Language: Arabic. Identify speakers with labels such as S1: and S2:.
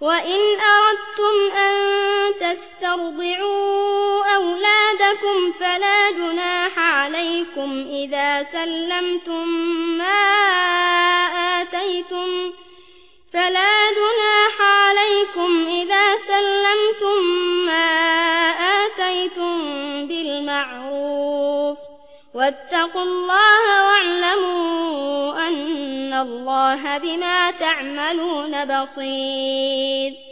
S1: وإن أردتم أن تسترضعوا أولادكم فلا جناح عليكم إذا سلمتم ما آتيتم فلا جناح عليكم إذا سلمتم ما آتيتم بالمعروف واتقوا الله واعلموا أن الله بما تعملون بصير